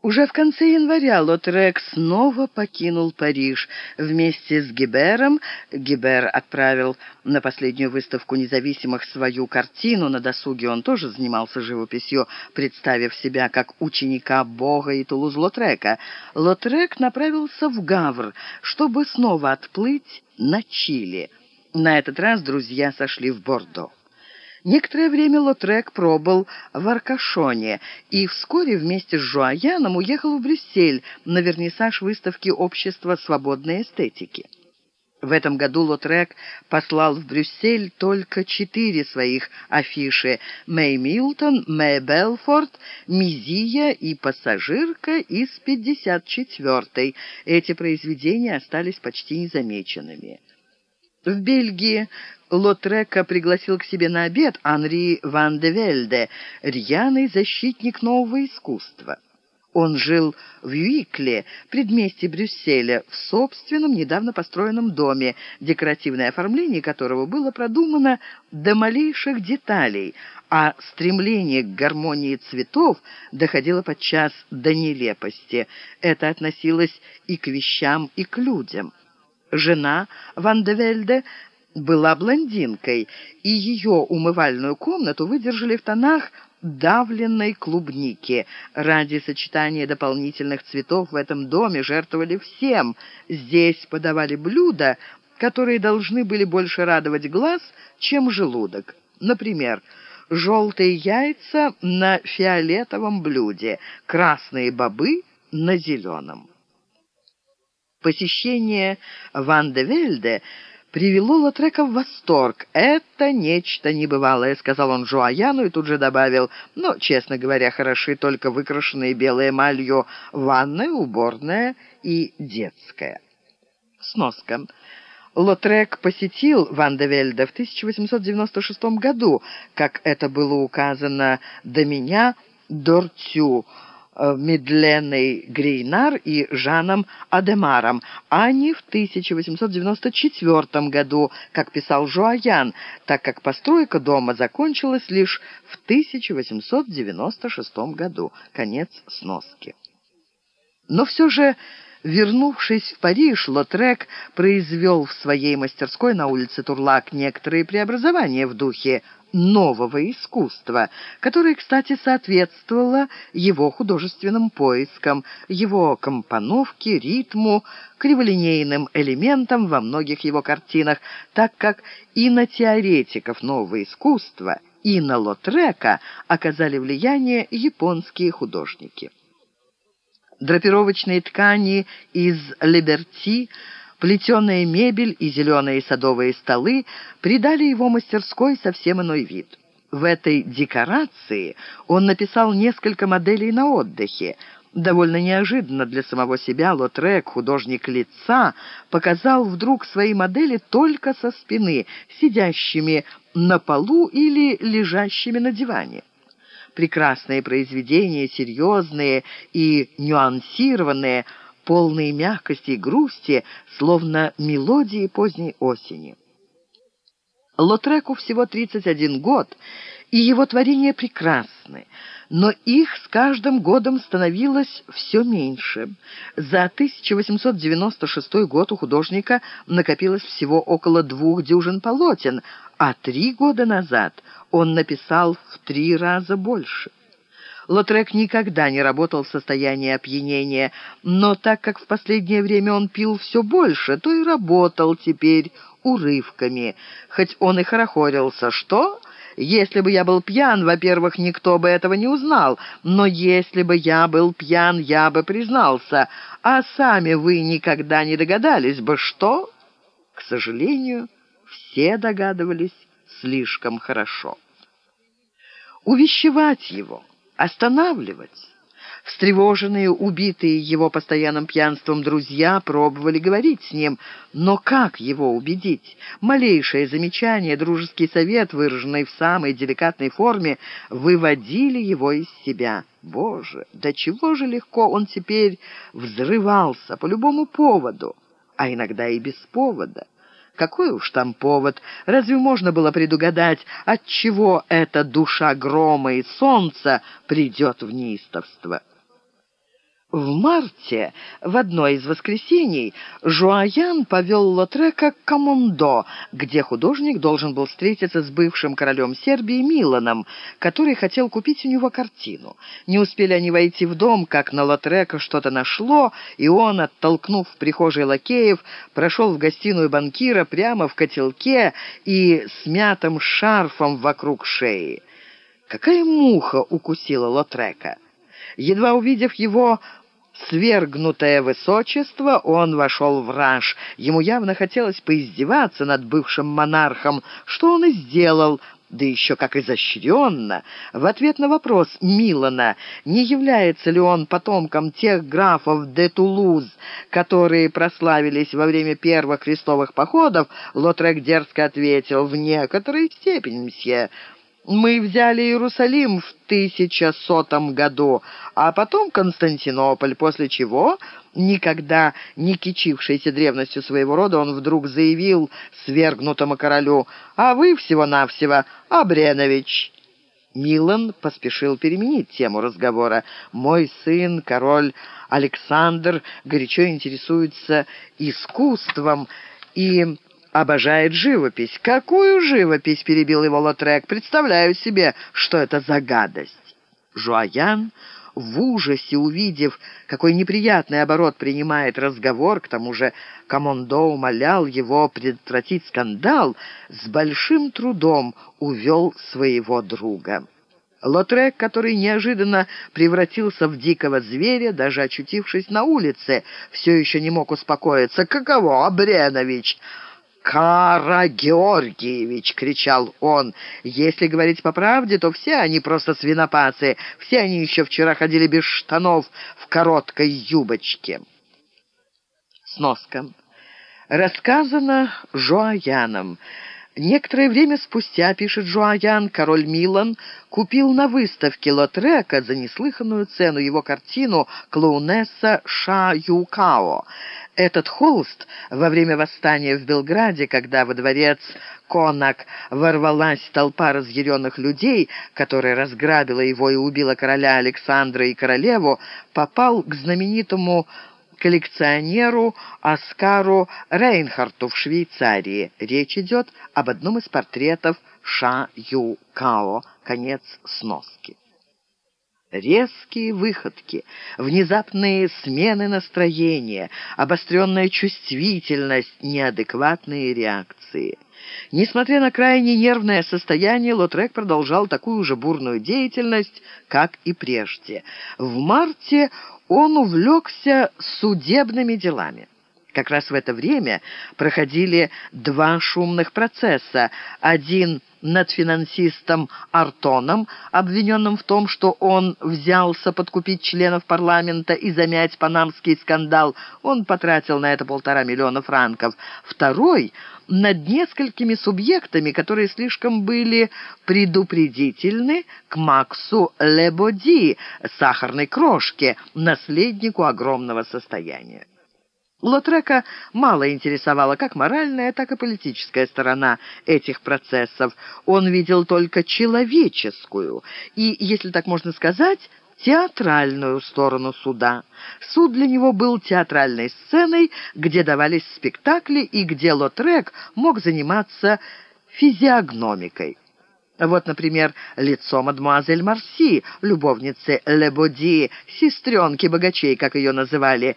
Уже в конце января Лотрек снова покинул Париж. Вместе с Гибером Гибер отправил на последнюю выставку независимых свою картину. На досуге он тоже занимался живописью, представив себя как ученика Бога и Тулуз-Лотрека. Лотрек направился в Гавр, чтобы снова отплыть на Чили. На этот раз друзья сошли в Бордо. Некоторое время Лотрек пробыл в Аркашоне и вскоре вместе с Жуаяном уехал в Брюссель на вернисаж выставки Общества свободной эстетики. В этом году Лотрек послал в Брюссель только четыре своих афиши «Мэй Милтон», «Мэй Белфорд», «Мизия» и «Пассажирка» из 54-й. Эти произведения остались почти незамеченными. В Бельгии Лотрека пригласил к себе на обед Анри ван де Вельде, рьяный защитник нового искусства. Он жил в Юикле, предместье Брюсселя, в собственном недавно построенном доме, декоративное оформление которого было продумано до малейших деталей, а стремление к гармонии цветов доходило подчас до нелепости. Это относилось и к вещам, и к людям. Жена Ван де Вельде была блондинкой, и ее умывальную комнату выдержали в тонах давленной клубники. Ради сочетания дополнительных цветов в этом доме жертвовали всем. Здесь подавали блюда, которые должны были больше радовать глаз, чем желудок. Например, желтые яйца на фиолетовом блюде, красные бобы на зеленом. Посещение Ван де Вельде привело Лотрека в восторг. «Это нечто небывалое», — сказал он Жуаяну и тут же добавил. «Но, честно говоря, хороши только выкрашенные белой эмалью ванная, уборная и детская». Сноска. Лотрек посетил Ван де Вельде в 1896 году, как это было указано до меня, Дортю, Э, Медленой Грейнар и Жаном Адемаром, а не в 1894 году, как писал Жуаян, так как постройка дома закончилась лишь в 1896 году. Конец сноски. Но все же... Вернувшись в Париж, Лотрек произвел в своей мастерской на улице Турлак некоторые преобразования в духе нового искусства, которое, кстати, соответствовало его художественным поискам, его компоновке, ритму, криволинейным элементам во многих его картинах, так как и на теоретиков нового искусства, и на Лотрека оказали влияние японские художники. Драпировочные ткани из «Либерти», Плетеная мебель и зеленые садовые столы придали его мастерской совсем иной вид. В этой декорации он написал несколько моделей на отдыхе. Довольно неожиданно для самого себя Лотрек, художник лица, показал вдруг свои модели только со спины, сидящими на полу или лежащими на диване. Прекрасные произведения, серьезные и нюансированные – полные мягкости и грусти, словно мелодии поздней осени. Лотреку всего 31 год, и его творения прекрасны, но их с каждым годом становилось все меньше. За 1896 год у художника накопилось всего около двух дюжин полотен, а три года назад он написал в три раза больше. Лотрек никогда не работал в состоянии опьянения, но так как в последнее время он пил все больше, то и работал теперь урывками. Хоть он и хорохорился. «Что?» Если бы я был пьян, во-первых, никто бы этого не узнал, но если бы я был пьян, я бы признался, а сами вы никогда не догадались бы, что...» К сожалению, все догадывались слишком хорошо. Увещевать его останавливать. Встревоженные, убитые его постоянным пьянством друзья пробовали говорить с ним, но как его убедить? Малейшее замечание, дружеский совет, выраженный в самой деликатной форме, выводили его из себя. Боже, да чего же легко он теперь взрывался по любому поводу, а иногда и без повода. Какой уж там повод? Разве можно было предугадать, от чего эта душа грома и солнца придет в неистовство? В марте, в одно из воскресений, Жуаян повел Лотрека к Камондо, где художник должен был встретиться с бывшим королем Сербии Миланом, который хотел купить у него картину. Не успели они войти в дом, как на Лотрека что-то нашло, и он, оттолкнув в прихожей лакеев, прошел в гостиную банкира прямо в котелке и с мятым шарфом вокруг шеи. Какая муха укусила Лотрека! Едва увидев его свергнутое высочество, он вошел в раж. Ему явно хотелось поиздеваться над бывшим монархом, что он и сделал, да еще как изощренно. В ответ на вопрос Милана, не является ли он потомком тех графов де Тулуз, которые прославились во время первых крестовых походов, Лотрек дерзко ответил, «В некоторой степени, мсье». Мы взяли Иерусалим в 1100 году, а потом Константинополь, после чего, никогда не кичившийся древностью своего рода, он вдруг заявил свергнутому королю, «А вы всего-навсего Абренович». Милан поспешил переменить тему разговора. «Мой сын, король Александр, горячо интересуется искусством и обожает живопись. Какую живопись?» — перебил его Лотрек. «Представляю себе, что это за гадость». Жуаян, в ужасе увидев, какой неприятный оборот принимает разговор, к тому же Камондо умолял его предотвратить скандал, с большим трудом увел своего друга. Лотрек, который неожиданно превратился в дикого зверя, даже очутившись на улице, все еще не мог успокоиться. «Каково, Абренович?» «Кара Георгиевич!» — кричал он. «Если говорить по правде, то все они просто свинопасы. Все они еще вчера ходили без штанов в короткой юбочке». Сноска. Рассказано Жоаяном. Некоторое время спустя, пишет Жуаян, король Милан купил на выставке Лотрека за неслыханную цену его картину «Клоунесса Ша Юкао». Этот холст во время восстания в Белграде, когда во дворец Конак ворвалась толпа разъяренных людей, которая разграбила его и убила короля Александра и королеву, попал к знаменитому коллекционеру Оскару Рейнхарту в Швейцарии. Речь идет об одном из портретов Ша Ю Као. Конец сноски. Резкие выходки, внезапные смены настроения, обостренная чувствительность, неадекватные реакции. Несмотря на крайне нервное состояние, Лотрек продолжал такую же бурную деятельность, как и прежде. В марте он увлекся судебными делами. Как раз в это время проходили два шумных процесса. Один над финансистом Артоном, обвиненным в том, что он взялся подкупить членов парламента и замять панамский скандал. Он потратил на это полтора миллиона франков. Второй — над несколькими субъектами, которые слишком были предупредительны к Максу Лебоди, сахарной крошке, наследнику огромного состояния. Лотрека мало интересовала как моральная, так и политическая сторона этих процессов. Он видел только человеческую и, если так можно сказать, театральную сторону суда. Суд для него был театральной сценой, где давались спектакли и где Лотрек мог заниматься физиогномикой. Вот, например, лицо мадемуазель Марси, любовницы Лебоди, сестренки богачей, как ее называли,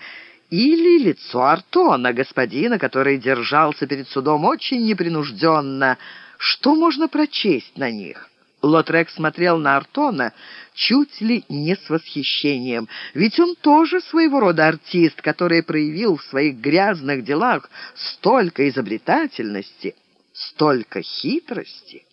или лицо Артона, господина, который держался перед судом очень непринужденно. Что можно прочесть на них? Лотрек смотрел на Артона чуть ли не с восхищением, ведь он тоже своего рода артист, который проявил в своих грязных делах столько изобретательности, столько хитрости.